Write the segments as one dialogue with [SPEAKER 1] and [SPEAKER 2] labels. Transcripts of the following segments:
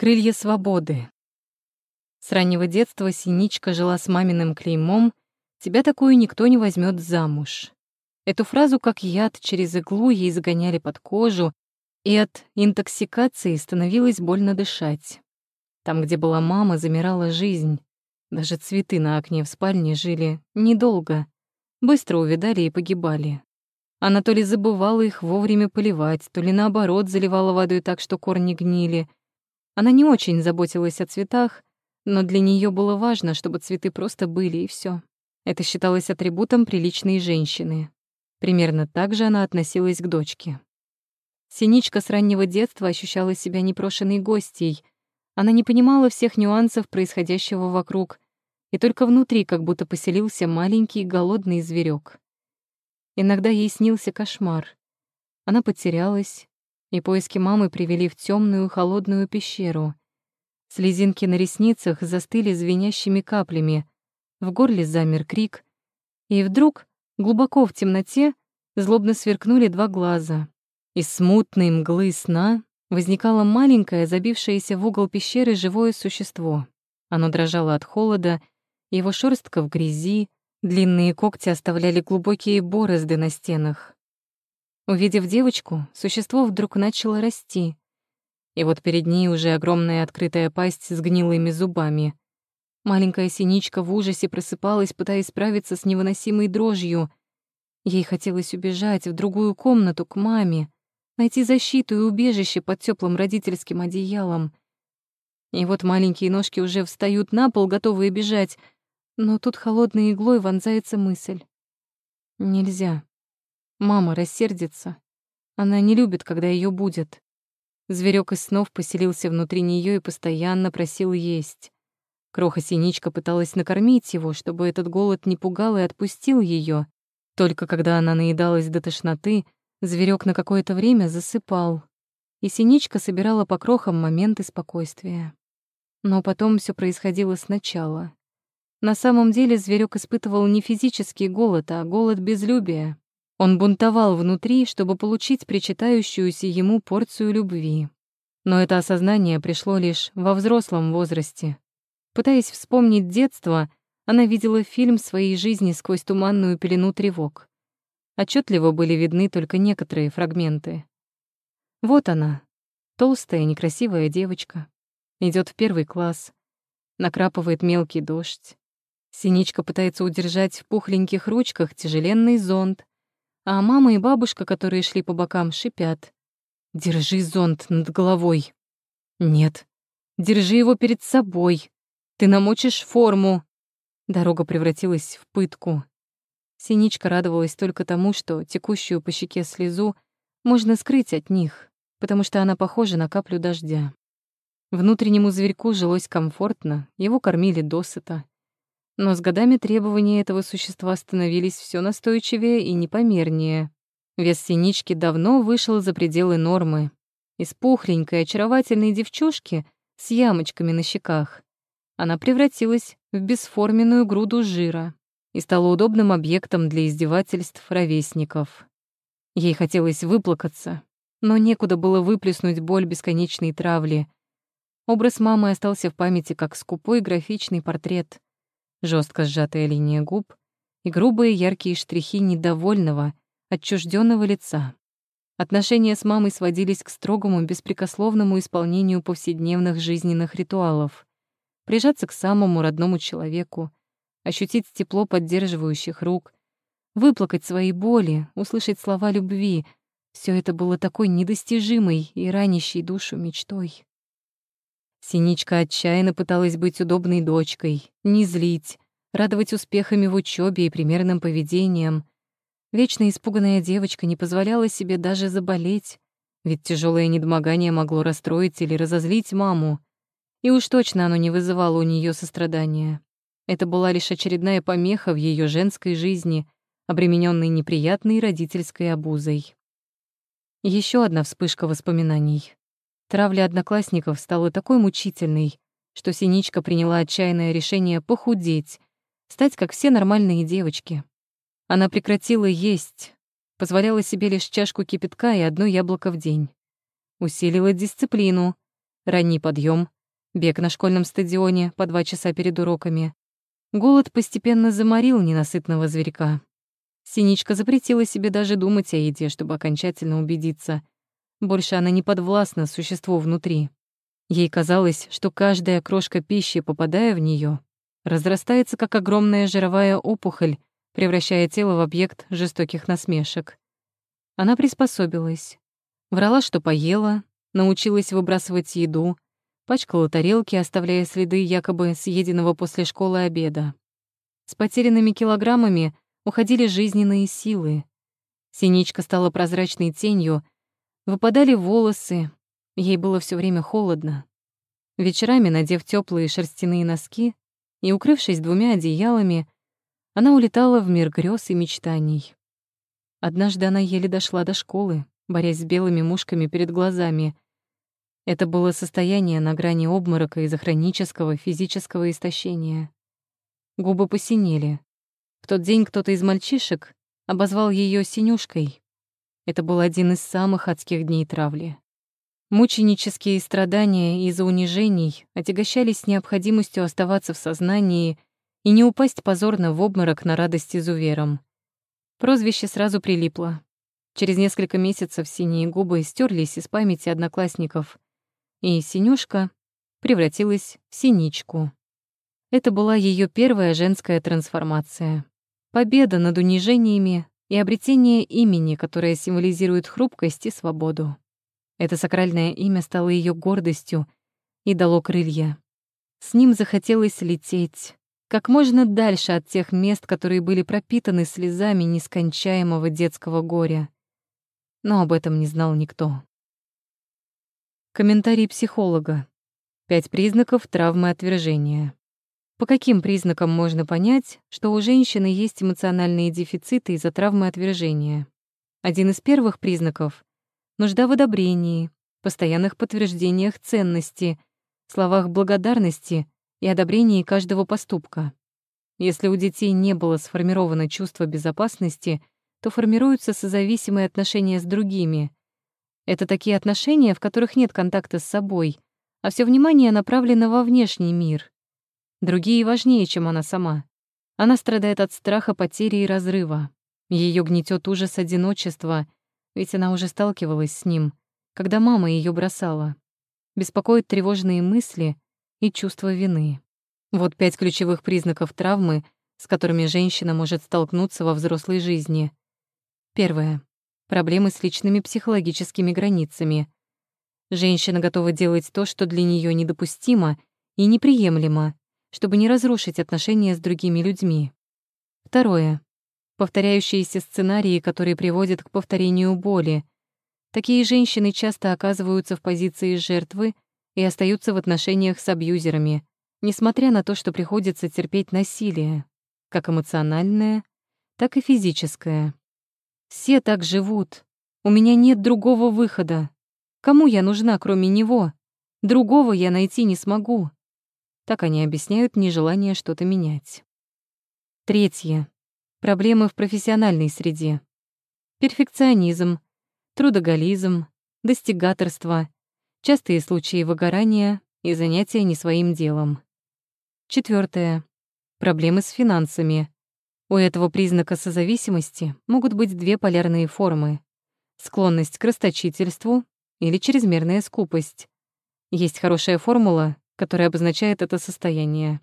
[SPEAKER 1] Крылья свободы. С раннего детства Синичка жила с маминым клеймом «Тебя такую никто не возьмет замуж». Эту фразу как яд через иглу ей загоняли под кожу, и от интоксикации становилось больно дышать. Там, где была мама, замирала жизнь. Даже цветы на окне в спальне жили недолго, быстро увядали и погибали. Она то ли забывала их вовремя поливать, то ли наоборот заливала водой так, что корни гнили — она не очень заботилась о цветах, но для нее было важно, чтобы цветы просто были, и все. Это считалось атрибутом приличной женщины. Примерно так же она относилась к дочке. Синичка с раннего детства ощущала себя непрошенной гостьей. Она не понимала всех нюансов происходящего вокруг, и только внутри как будто поселился маленький голодный зверек. Иногда ей снился кошмар. Она потерялась, и поиски мамы привели в темную холодную пещеру. Слезинки на ресницах застыли звенящими каплями, в горле замер крик, и вдруг, глубоко в темноте, злобно сверкнули два глаза. Из смутной мглы сна возникало маленькое, забившееся в угол пещеры живое существо. Оно дрожало от холода, его шерстка в грязи, длинные когти оставляли глубокие борозды на стенах. Увидев девочку, существо вдруг начало расти. И вот перед ней уже огромная открытая пасть с гнилыми зубами. Маленькая синичка в ужасе просыпалась, пытаясь справиться с невыносимой дрожью. Ей хотелось убежать в другую комнату к маме, найти защиту и убежище под теплым родительским одеялом. И вот маленькие ножки уже встают на пол, готовые бежать, но тут холодной иглой вонзается мысль. Нельзя. Мама рассердится. Она не любит, когда ее будет. Зверек из снов поселился внутри нее и постоянно просил есть. Кроха-синичка пыталась накормить его, чтобы этот голод не пугал и отпустил ее. Только когда она наедалась до тошноты, зверек на какое-то время засыпал, и синичка собирала по крохам моменты спокойствия. Но потом все происходило сначала. На самом деле зверек испытывал не физический голод, а голод безлюбия. Он бунтовал внутри, чтобы получить причитающуюся ему порцию любви. Но это осознание пришло лишь во взрослом возрасте. Пытаясь вспомнить детство, она видела фильм своей жизни сквозь туманную пелену тревог. Отчетливо были видны только некоторые фрагменты. Вот она, толстая, некрасивая девочка, идет в первый класс, накрапывает мелкий дождь. Синичка пытается удержать в пухленьких ручках тяжеленный зонт, а мама и бабушка, которые шли по бокам, шипят. «Держи зонт над головой». «Нет, держи его перед собой. Ты намочишь форму». Дорога превратилась в пытку. Синичка радовалась только тому, что текущую по щеке слезу можно скрыть от них, потому что она похожа на каплю дождя. Внутреннему зверьку жилось комфортно, его кормили досыта. Но с годами требования этого существа становились все настойчивее и непомернее. Вес синички давно вышел за пределы нормы. Из пухленькой, очаровательной девчушки с ямочками на щеках она превратилась в бесформенную груду жира и стала удобным объектом для издевательств ровесников. Ей хотелось выплакаться, но некуда было выплеснуть боль бесконечной травли. Образ мамы остался в памяти как скупой графичный портрет — жестко сжатая линия губ и грубые яркие штрихи недовольного, отчужденного лица. Отношения с мамой сводились к строгому, беспрекословному исполнению повседневных жизненных ритуалов. Прижаться к самому родному человеку, ощутить тепло поддерживающих рук, выплакать свои боли, услышать слова любви — все это было такой недостижимой и ранящей душу мечтой. Синичка отчаянно пыталась быть удобной дочкой, не злить, радовать успехами в учебе и примерным поведением. Вечно испуганная девочка не позволяла себе даже заболеть, ведь тяжелое недомогание могло расстроить или разозлить маму. И уж точно оно не вызывало у нее сострадания. Это была лишь очередная помеха в ее женской жизни, обремененной неприятной родительской обузой. Еще одна вспышка воспоминаний. Травля одноклассников стала такой мучительной, что Синичка приняла отчаянное решение похудеть, стать как все нормальные девочки. Она прекратила есть, позволяла себе лишь чашку кипятка и одно яблоко в день. Усилила дисциплину, ранний подъем, бег на школьном стадионе по два часа перед уроками. Голод постепенно заморил ненасытного зверька. Синичка запретила себе даже думать о еде, чтобы окончательно убедиться. Больше она не подвластна существу внутри. Ей казалось, что каждая крошка пищи, попадая в нее, разрастается как огромная жировая опухоль, превращая тело в объект жестоких насмешек. Она приспособилась. Врала, что поела, научилась выбрасывать еду, пачкала тарелки, оставляя следы якобы съеденного после школы обеда. С потерянными килограммами уходили жизненные силы. Синичка стала прозрачной тенью, выпадали волосы, ей было все время холодно. Вечерами, надев теплые шерстяные носки и укрывшись двумя одеялами, она улетала в мир грез и мечтаний. Однажды она еле дошла до школы, борясь с белыми мушками перед глазами. Это было состояние на грани обморока из-за хронического физического истощения. Губы посинели. В тот день кто-то из мальчишек обозвал ее синюшкой. Это был один из самых адских дней травли. Мученические страдания из-за унижений отягощались необходимостью оставаться в сознании и не упасть позорно в обморок на радость изувером. Прозвище сразу прилипло. Через несколько месяцев синие губы стерлись из памяти одноклассников, и Синюшка превратилась в Синичку. Это была ее первая женская трансформация. Победа над унижениями и обретение имени, которое символизирует хрупкость и свободу. Это сакральное имя стало ее гордостью и дало крылья. С ним захотелось лететь, как можно дальше от тех мест, которые были пропитаны слезами нескончаемого детского горя. Но об этом не знал никто. Комментарий психолога. Пять признаков травмы отвержения. По каким признакам можно понять, что у женщины есть эмоциональные дефициты из-за травмы отвержения? Один из первых признаков — нужда в одобрении, постоянных подтверждениях ценности, словах благодарности и одобрении каждого поступка. Если у детей не было сформировано чувство безопасности, то формируются созависимые отношения с другими. Это такие отношения, в которых нет контакта с собой, а все внимание направлено во внешний мир. Другие важнее, чем она сама. Она страдает от страха потери и разрыва. Ее гнетет ужас одиночества, ведь она уже сталкивалась с ним, когда мама ее бросала. Беспокоит тревожные мысли — и чувство вины. Вот пять ключевых признаков травмы, с которыми женщина может столкнуться во взрослой жизни. Первое. Проблемы с личными психологическими границами. Женщина готова делать то, что для нее недопустимо и неприемлемо, чтобы не разрушить отношения с другими людьми. Второе. Повторяющиеся сценарии, которые приводят к повторению боли. Такие женщины часто оказываются в позиции жертвы и остаются в отношениях с абьюзерами, несмотря на то, что приходится терпеть насилие, как эмоциональное, так и физическое. Все так живут. У меня нет другого выхода. Кому я нужна, кроме него? Другого я найти не смогу. Так они объясняют нежелание что-то менять. Третье. Проблемы в профессиональной среде. Перфекционизм, трудоголизм, достигаторство — частые случаи выгорания и занятия не своим делом. Четвертое. Проблемы с финансами. У этого признака созависимости могут быть две полярные формы — склонность к расточительству или чрезмерная скупость. Есть хорошая формула, которая обозначает это состояние.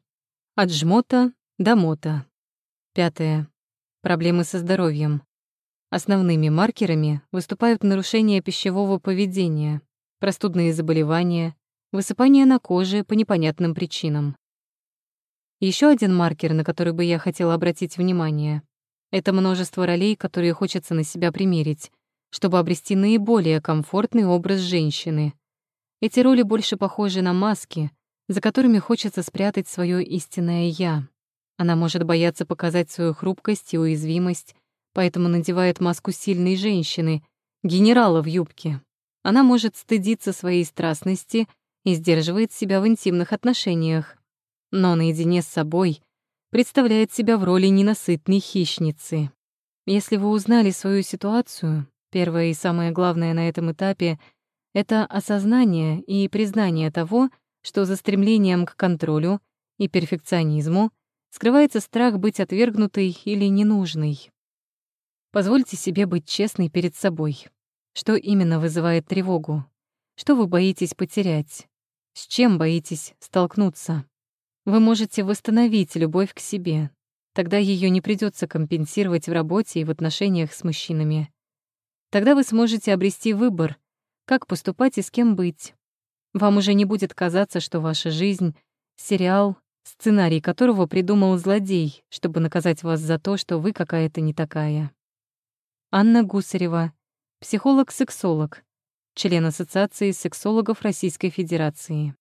[SPEAKER 1] От жмота до мота. Пятое. Проблемы со здоровьем. Основными маркерами выступают нарушения пищевого поведения, простудные заболевания, высыпание на коже по непонятным причинам. Еще один маркер, на который бы я хотела обратить внимание, это множество ролей, которые хочется на себя примерить, чтобы обрести наиболее комфортный образ женщины. Эти роли больше похожи на маски, за которыми хочется спрятать свое истинное «я». Она может бояться показать свою хрупкость и уязвимость, поэтому надевает маску сильной женщины, генерала в юбке. Она может стыдиться своей страстности и сдерживает себя в интимных отношениях, но наедине с собой представляет себя в роли ненасытной хищницы. Если вы узнали свою ситуацию, первое и самое главное на этом этапе Это осознание и признание того, что за стремлением к контролю и перфекционизму скрывается страх быть отвергнутой или ненужной. Позвольте себе быть честной перед собой. Что именно вызывает тревогу? Что вы боитесь потерять? С чем боитесь столкнуться? Вы можете восстановить любовь к себе. Тогда ее не придется компенсировать в работе и в отношениях с мужчинами. Тогда вы сможете обрести выбор, как поступать и с кем быть. Вам уже не будет казаться, что ваша жизнь — сериал, сценарий которого придумал злодей, чтобы наказать вас за то, что вы какая-то не такая. Анна Гусарева, психолог-сексолог, член Ассоциации сексологов Российской Федерации.